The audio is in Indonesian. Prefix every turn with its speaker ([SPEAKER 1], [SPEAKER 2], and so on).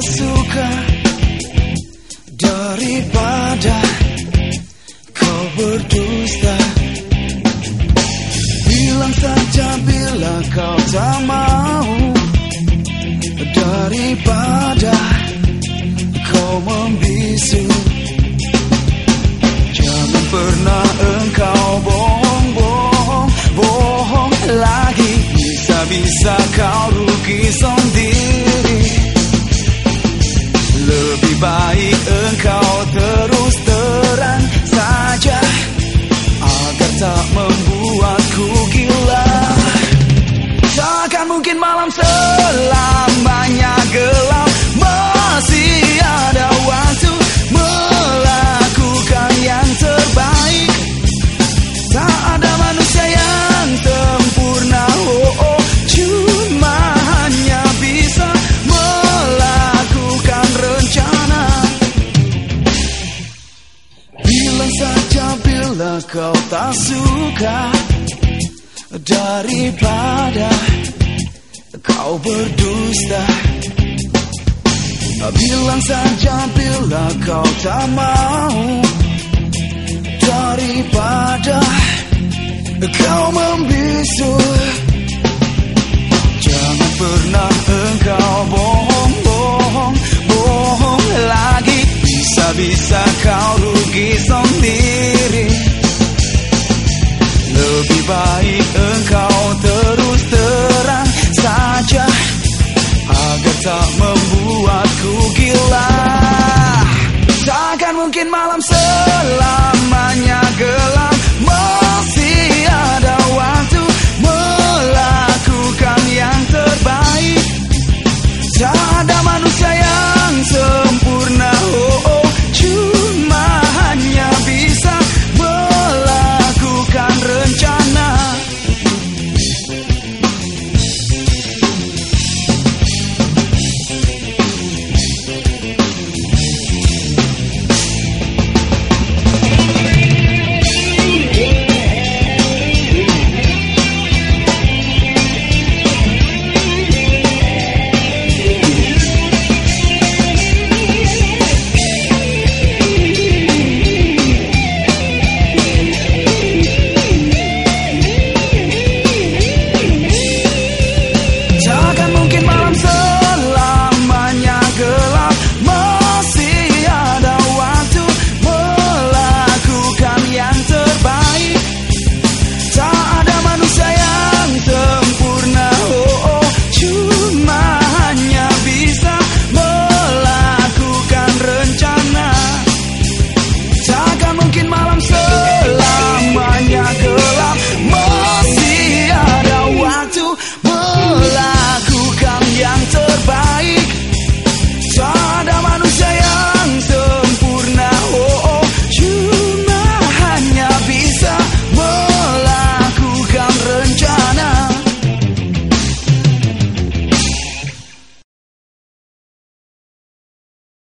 [SPEAKER 1] Suka daripada kau berdusta. Bilang saja bila kau tak mau daripada kau membisu. Jangan pernah engkau bohong-bohong bohong lagi. Bisa-bisa kau rugi sendiri baik engkau terus terang saja. Agar tak membuatku gila. Takkan mungkin malam selamanya bila kau tak suka daripada kau berdusta. Bilang saja bila kau tak mau daripada kau membisu. Jangan pernah tak membuatku gila. Takkan mungkin malam selamanya gelap. Masih ada waktu melakukan yang terbaik. Tak ada manusia yang sempurna